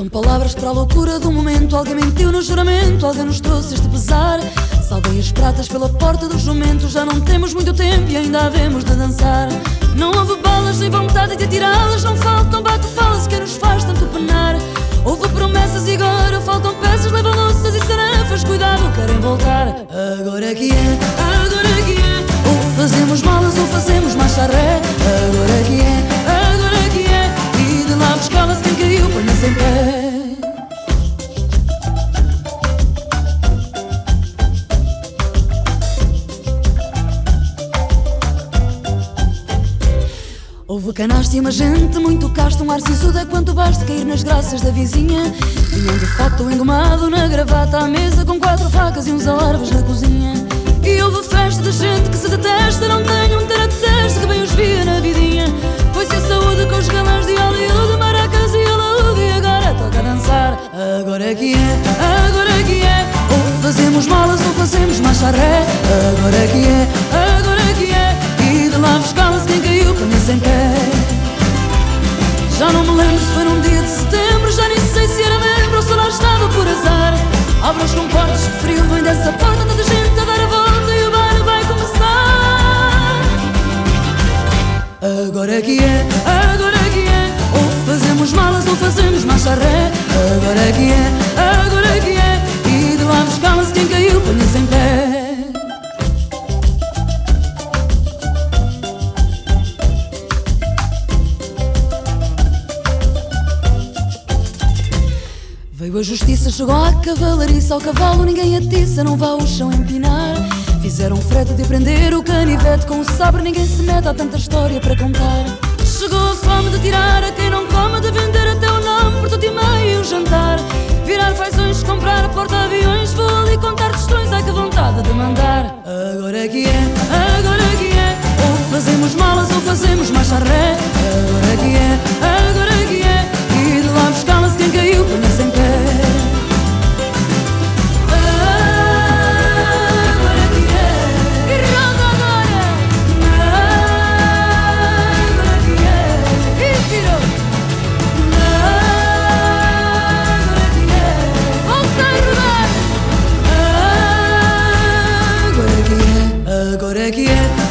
Faltam palavras para a loucura do momento. Alguém mentiu no juramento, alguém nos trouxe este pesar. Salvem as pratas pela porta do jumento. Já não temos muito tempo e ainda havemos de dançar. Não houve balas nem vontade de atirá-las. Não faltam bate-palas que nos faz tanto penar. Houve promessas e agora faltam peças. Levam louças e sarefas. Cuidado, querem voltar. Agora é que é, agora é que é. Ou fazemos malas ou fazemos marcha ré. Houve canaste e uma gente muito casta Um ar sisudo é quanto basta cair nas graças da vizinha. Vinham de fato engomado na gravata À mesa com quatro facas e uns alarves na cozinha. E houve festa de gente que se detesta Não tenho um terateste que bem os via na vidinha. Foi-se a saúde com os galãs de Hollywood Maracas e alaúde e agora toca dançar. Agora é que é, agora é que é Ou fazemos malas ou fazemos marcha ré Agora é que é, Já não me lembro se foi num dia de setembro Já nem sei se era membro ou se lá estava por azar. Abra os comportas de frio, vem dessa porta Tanta gente a dar a volta e o bar vai começar. Agora é que é, agora é que é Ou fazemos malas ou fazemos marcha ré. Agora é que é, Veio a justiça, chegou a cavalariça Ao cavalo ninguém atiça, não vá ao chão empinar. Fizeram frete de prender o canivete Com o sabre ninguém se mete, há tanta história para contar. Chegou a fome de tirar a quem não come De vender até o nome por tudo e meio jantar. Virar feições, comprar porta-aviões Vou ali contar questões, ai que vontade de mandar. Agora é que é, agora é que é Ou fazemos malas ou fazemos ré Oraya